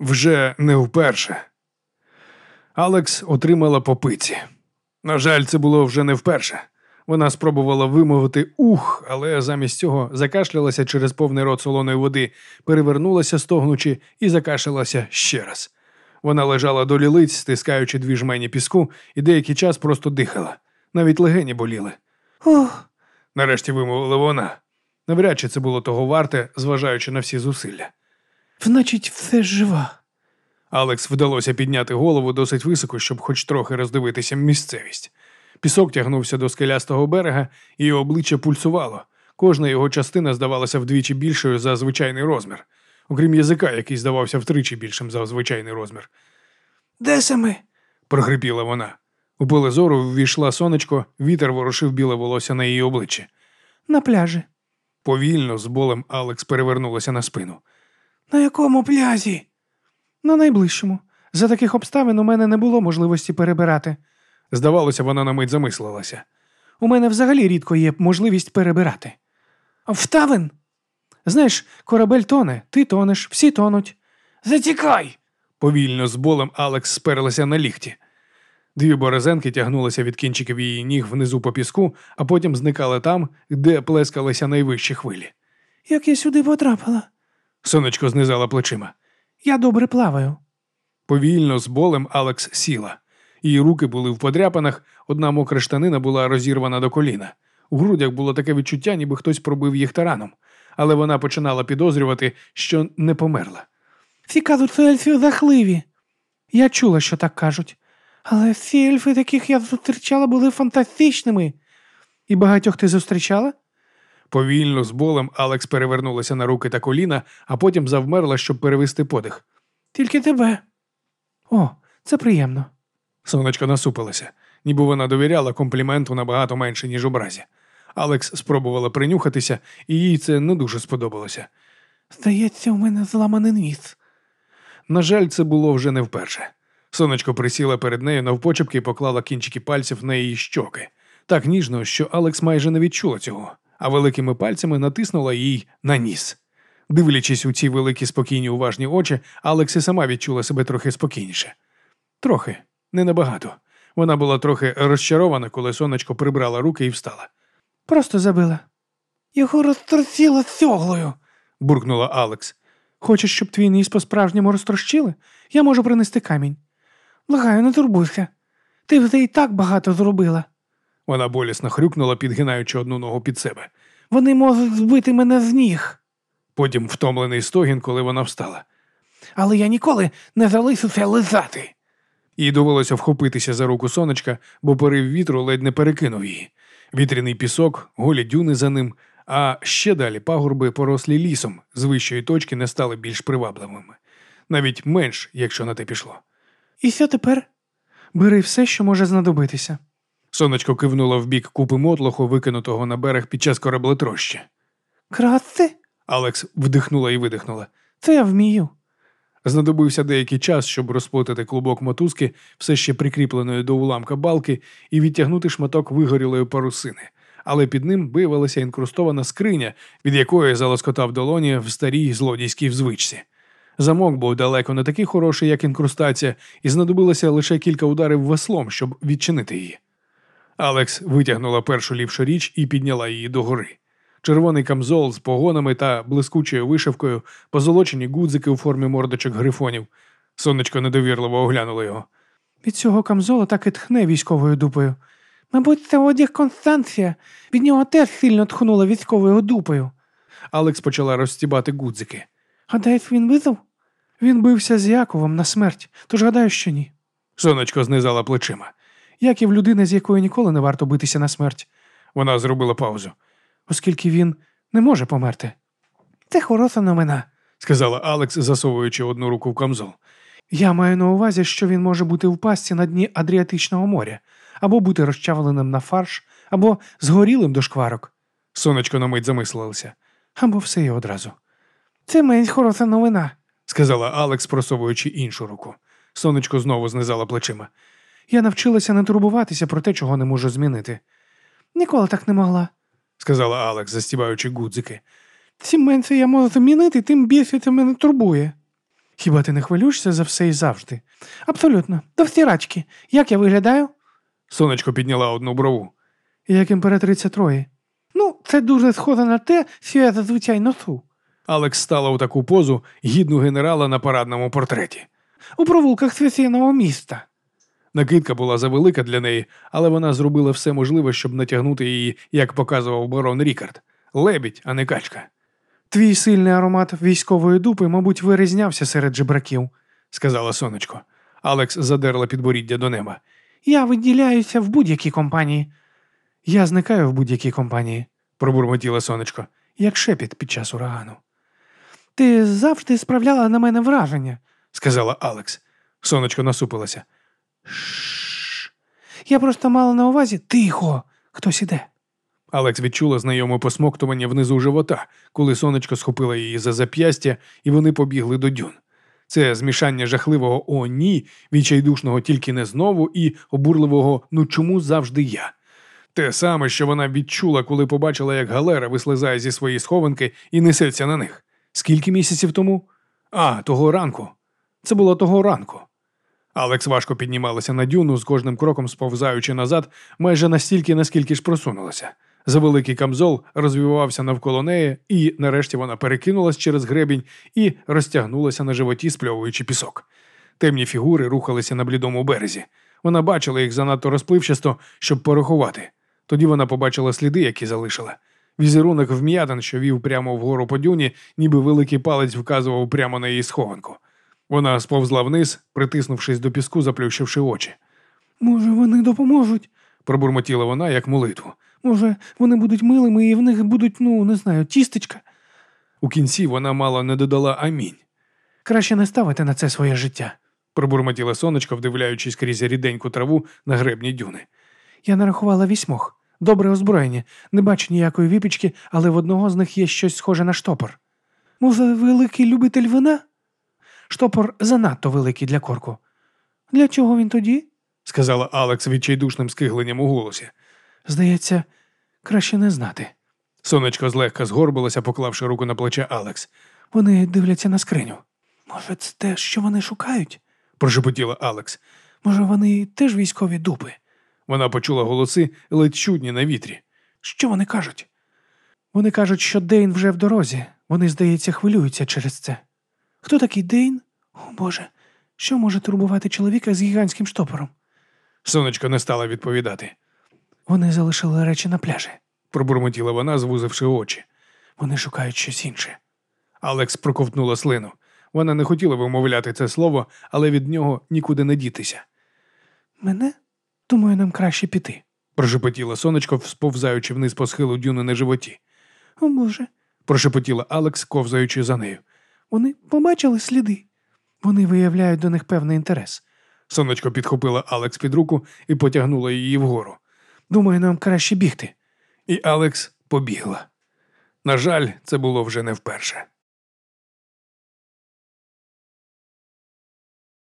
Вже не вперше. Алекс отримала попиці. На жаль, це було вже не вперше. Вона спробувала вимовити ух, але замість цього закашлялася через повний рот солоної води, перевернулася, стогнучи, і закашлялася ще раз. Вона лежала до лілиць, стискаючи дві жмені піску, і деякий час просто дихала. Навіть легені боліли. Ох, Нарешті вимовила вона. Навряд чи це було того варте, зважаючи на всі зусилля. Значить, все жива. Алекс вдалося підняти голову досить високо, щоб хоч трохи роздивитися місцевість. Пісок тягнувся до скелястого берега, і його обличчя пульсувало. Кожна його частина здавалася вдвічі більшою за звичайний розмір, окрім язика, який здавався втричі більшим за звичайний розмір. Де саме? Прогрипіла вона. У поле зору ввійшла сонечко, вітер ворушив біле волосся на її обличчі. На пляжі. Повільно, з болем, Алекс перевернулася на спину. На якому пляжі? На найближчому. За таких обставин у мене не було можливості перебирати. Здавалося, вона на мить замислилася. У мене взагалі рідко є можливість перебирати. А Вставин? Знаєш, корабель тоне, ти тонеш, всі тонуть. Затікай! Повільно з болем Алекс сперлася на ліхті. Дві борозенки тягнулися від кінчиків її ніг внизу по піску, а потім зникали там, де плескалися найвищі хвилі. Як я сюди потрапила? Сонечко знизала плечима. Я добре плаваю. Повільно з болем Алекс сіла. Її руки були в подряпанах, одна мокра штанина була розірвана до коліна. У грудях було таке відчуття, ніби хтось пробив їх тараном, але вона починала підозрювати, що не померла. Всі кажуть, що ельфи жахливі. Я чула, що так кажуть. Але всі ельфи, таких я зустрічала, були фантастичними. І багатьох ти зустрічала? Повільно з болем Алекс перевернулася на руки та коліна, а потім завмерла, щоб перевести подих. Тільки тебе. О, це приємно. Сонечко насупилася, ніби вона довіряла компліменту набагато менше, ніж образі. Алекс спробувала принюхатися, і їй це не дуже сподобалося. Здається, у мене зламаний ніс. На жаль, це було вже не вперше. Сонечко присіла перед нею навпочепки і поклала кінчики пальців на її щоки. Так ніжно, що Алекс майже не відчула цього, а великими пальцями натиснула їй на ніс. Дивлячись у ці великі спокійні уважні очі, Алекс і сама відчула себе трохи спокійніше. Трохи, не набагато. Вона була трохи розчарована, коли сонечко прибрала руки і встала. Просто забила. Його розтрусило цьоглою. буркнула Алекс. Хочеш, щоб твій ніс по-справжньому розтрощили? Я можу принести камінь. Благаю, не турбуйся. Ти вже і так багато зробила. Вона болісно хрюкнула, підгинаючи одну ногу під себе. Вони можуть збити мене з ніг. Потім втомлений стогін, коли вона встала. Але я ніколи не залишуся лизати. Їй довелося вхопитися за руку сонечка, бо порив вітру ледь не перекинув її. Вітряний пісок, голі дюни за ним, а ще далі пагорби, порослі лісом, з вищої точки не стали більш привабливими. Навіть менш, якщо на те пішло. І що тепер? Бери все, що може знадобитися. Сонечко кивнуло в бік купи мотлоху, викинутого на берег під час кораблетрощі. Красти? Алекс вдихнула і видихнула. Це я вмію. Знадобився деякий час, щоб розплутати клубок мотузки, все ще прикріпленої до уламка балки, і відтягнути шматок вигорілої парусини. Але під ним виявилася інкрустована скриня, від якої залоскотав долоні в старій злодійській звичці. Замок був далеко не такий хороший, як інкрустація, і знадобилося лише кілька ударів веслом, щоб відчинити її. Алекс витягнула першу ліпшу річ і підняла її догори. Червоний камзол з погонами та блискучою вишивкою, позолочені гудзики у формі мордочок грифонів. Сонечко недовірливо оглянуло його. Від цього камзола так і тхне військовою дупою. Мабуть, це одяг Констанція. Від нього теж сильно тхнуло військовою дупою. Алекс почала розстібати гудзики. Гадаєш, він визов? Він бився з Яковом на смерть, тож гадаю, що ні. Сонечко знизала плечима. Яків людина, з якою ніколи не варто битися на смерть, Вона зробила паузу. оскільки він не може померти. Це хороша новина. Сказала Алекс, засовуючи одну руку в камзол. Я маю на увазі, що він може бути в пастці на дні Адріатичного моря, або бути розчавленим на фарш, або згорілим до шкварок, Сонечко на мить замислилася, або все і одразу. Це менш хороша новина. сказала Алекс, просовуючи іншу руку. Сонечко знову знизала плечима. Я навчилася не турбуватися про те, чого не можу змінити. Ніколи так не могла. сказала Алекс, застібаючи гудзики. Чим менше я можу змінити, тим більше це мене турбує. Хіба ти не хвилюєшся за все і завжди? Абсолютно, до втірачки. Як я виглядаю? Сонечко підняла одну брову. Як імператриця Трої. Ну, це дуже схоже на те, що я зазвичай носу. Алекс стала у таку позу гідну генерала на парадному портреті. У провулках священного міста. Накидка була завелика для неї, але вона зробила все можливе, щоб натягнути її, як показував барон Рікард. Лебідь, а не качка, Твій сильний аромат військової дупи, мабуть, вирізнявся серед жебраків. сказала сонечко. Алекс задерла підборіддя до неба. Я виділяюся в будь-якій компанії. Я зникаю в будь-якій компанії, Пробурмотіла сонечко. як шепіт під час урагану. Ти завжди справляла на мене враження. сказала Алекс. Сонечко насупилося. Шш. Я просто мала на увазі тихо, хтось іде. Алекс відчула знайоме посмоктування внизу живота, коли сонечко схопила її за зап'ястя, і вони побігли до дюн. Це змішання жахливого о ні, відчайдушного тільки не знову і обурливого ну чому завжди я. Те саме, що вона відчула, коли побачила, як галера вислизає зі своєї схованки і несеться на них. Скільки місяців тому? А, того ранку. Це було того ранку. Алекс важко піднімалася на дюну, з кожним кроком сповзаючи назад, майже настільки, наскільки ж просунулася. Завеликий камзол розвивався навколо неї, і нарешті вона перекинулась через гребінь і розтягнулася на животі, спльовуючи пісок. Темні фігури рухалися на блідому березі. Вона бачила їх занадто розпливчасто, щоб порахувати. Тоді вона побачила сліди, які залишила. Візерунок вм'ятин, що вів прямо вгору по дюні, ніби великий палець вказував прямо на її схованку. Вона сповзла вниз, притиснувшись до піску, заплющивши очі. Може, вони допоможуть? Пробурмотіла вона, як молитву. Може, вони будуть милими і в них будуть, ну, не знаю, тістечка. У кінці вона мало не додала амінь. Краще не ставити на це своє життя. Пробурмотіла сонечко, вдивляючись крізь ріденьку траву на гребні дюни. Я нарахувала вісьмох. Добре озброєні. Не бачу ніякої випічки, але в одного з них є щось схоже на штопор. Може, великий любитель вина? Штопор занадто великий для корку. Для чого він тоді? сказала Алекс відчайдушним скигленням у голосі. Здається, краще не знати. Сонечко злегка згорбилося, поклавши руку на плече Алекс. Вони дивляться на скриню. Може, це те, що вони шукають? Прошепотіла Алекс. Може, вони теж військові дупи? Вона почула голоси ледь чудні на вітрі. Що вони кажуть? Вони кажуть, що Дейн вже в дорозі. Вони, здається, хвилюються через це. Хто такий Дейн? О Боже, що може турбувати чоловіка з гігантським штопором? Сонечко не стала відповідати. Вони залишили речі на пляжі. Пробурмотіла вона, звузивши очі. Вони шукають щось інше. Алекс проковтнула слину. Вона не хотіла вимовляти це слово, але від нього нікуди не дітися. Мене? Думаю, нам краще піти. Прошепотіла сонечко, сповзаючи вниз по схилу дюни на животі. О Боже, Прошепотіла Алекс, ковзаючи за нею. Вони побачили сліди. Вони виявляють до них певний інтерес. Сонечко підхопила Алекс під руку і потягнула її вгору. Думаю, нам краще бігти. І Алекс побігла. На жаль, це було вже не вперше.